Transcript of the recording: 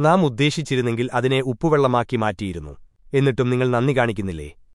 നാം ഉദ്ദേശിച്ചിരുന്നെങ്കിൽ അതിനെ ഉപ്പുവെള്ളമാക്കി മാറ്റിയിരുന്നു. എന്നിട്ടും നിങ്ങൾ നന്ദി കാണിക്കുന്നില്ലേ?